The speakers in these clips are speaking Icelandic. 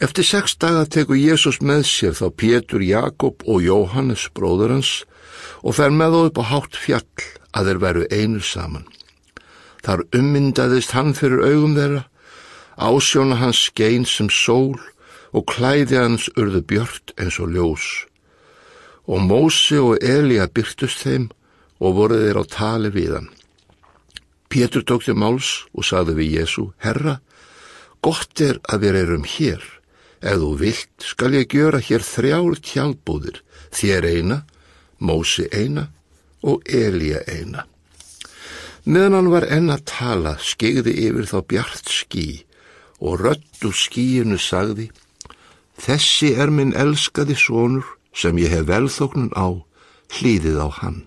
Eftir sex daga tekur Jésús með sér þá Pétur, Jakob og Jóhannes bróður hans og fer með þá upp á hátt fjall að þeir veru einu saman. Þar ummyndaðist hann fyrir augum þeirra, ásjóna hans skein sem sól og klæði hans urðu björt eins og ljós. Og Mósi og Elíja byrtust þeim og voru þeir á tali við hann. Pétur tók til máls og saði við Jésu, Herra, gott er að við erum hér. Ef þú vilt skal ég gjöra hér þrjár tjálbúðir, þér eina, Mósi eina og Elíja eina. Meðan hann var enn að tala, skegði yfir þá bjart skí og rött úr skíinu sagði, Þessi er minn elskaði sonur sem ég hef velþóknun á, hlýðið á hann.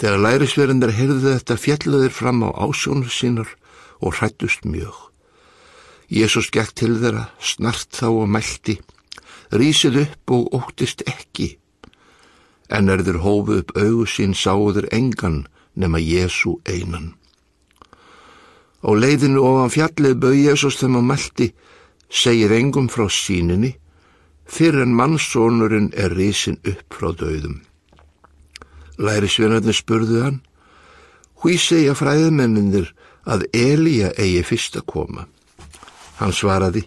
Þegar lærisverðindar heyrðu þetta fjallaðir fram á ásjónu sínar og hrættust mjög. Jésús gekk til þeirra, snart þá og mælti, rísið upp og óttist ekki. En er þeir hófu upp augu sín sáður engan nema Jésú einan. Á leiðinu ofan fjallið bauð Jésús þeim að mælti, segir engum frá síninni, fyrir en mannsónurinn er risin upp frá döðum. Lærisvinarnir spurðu hann, hví segja fræðmenninir að Elíja eigi fyrst að koma. Hann svaraði,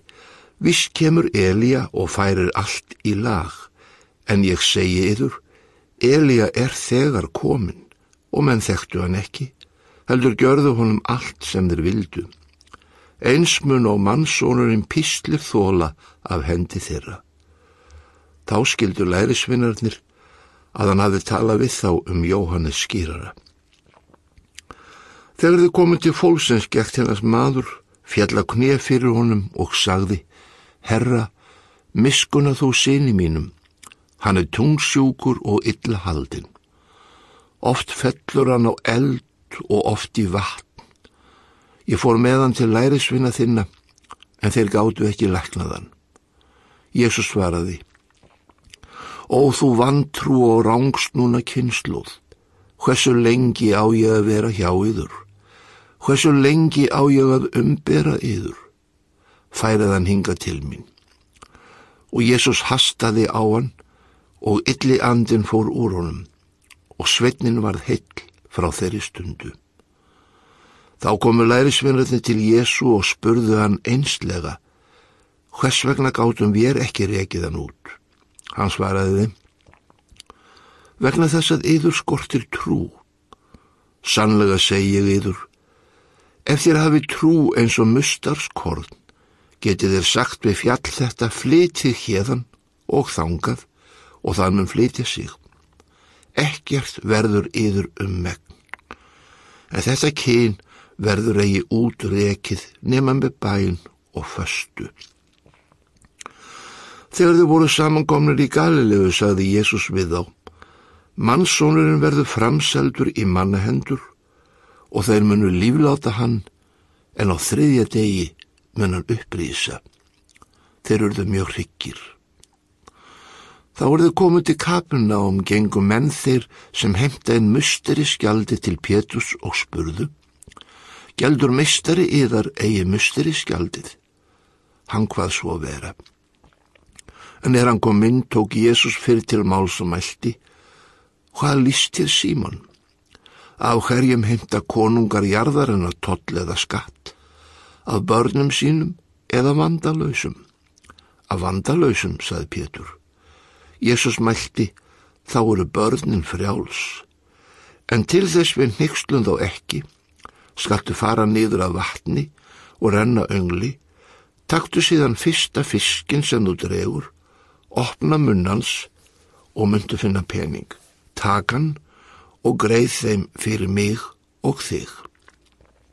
viss kemur Elíja og færir allt í lag, en ég segi yður, Elíja er þegar komin og menn þekktu hann ekki, heldur gjörðu honum allt sem þeir vildu. Einsmun og mannsónurinn píslir þóla af hendi þeirra. Þá skildu lærisvinnarnir að hann hafi talað við þá um Jóhannes skýrara. Þegar þið komið til fólksins gekt hennast maður, fjalla knið fyrir honum og sagði, Herra, miskuna þú sinni mínum, hann er tungsjúkur og illa haldinn. Oft fellur hann á eld og oft í vatn. Ég fór meðan til lærisvinna þinna, en þeir gáttu ekki læknaðan. Jésús svaraði, Ó þú vantrú og rángst núna kynsluð, hversu lengi á ég að vera hjá yður? Hversu lengi á ég að umbera yður? Færið hann hinga til mín. Og Jésús hastaði á hann og illi andin fór úr honum og svetnin varð heill frá þeirri stundu. Þá komu lærisvinnarnir til Jésu og spurðu hann einslega, hvers vegna gátum við ekki rekiðan út? Hann svaraði þeim, vegna þess að yður skortir trú. Sannlega segi ég yður, ef þér hafi trú eins og mustarskordn, getið þér sagt við fjall þetta flytið hérðan og þangað og það mun flytja sig. Ekkert verður yður um megn. En þetta kyn verður eigi útrekið nema með bæn og föstu. Þegar þau voru samankomnir í Galilegu, sagði Jésús við þá, mannsónurinn verður framseldur í mannahendur og þeir munu lífláta hann en á þriðja degi mun hann upprýsa. Þeir eruðu mjög hryggir. Þá voruðu komið til kapuna um gengum menn þeir sem heimta einn musteri skjaldi til Pétus og spurðu, Gjaldur mistari yðar eigi musteri skjaldið. Hann hvað svo vera. En er hann kom inn, tók Jésús fyrir til máls og mælti, hvað líst þér Símon? Af hverjum heimta konungar jarðar en að toll eða skatt? Af börnum sínum eða vandalöysum? Af vandalöysum, saði Pétur. Jésús mælti, þá eru börnin frjáls. En til þess við nextlum þá ekki, skaltu fara niður af vatni og renna öngli, taktu síðan fyrsta fiskin sem þú dregur, opna munnans og myndu finna pening. Takan og greið þeim fyrir mig og þig.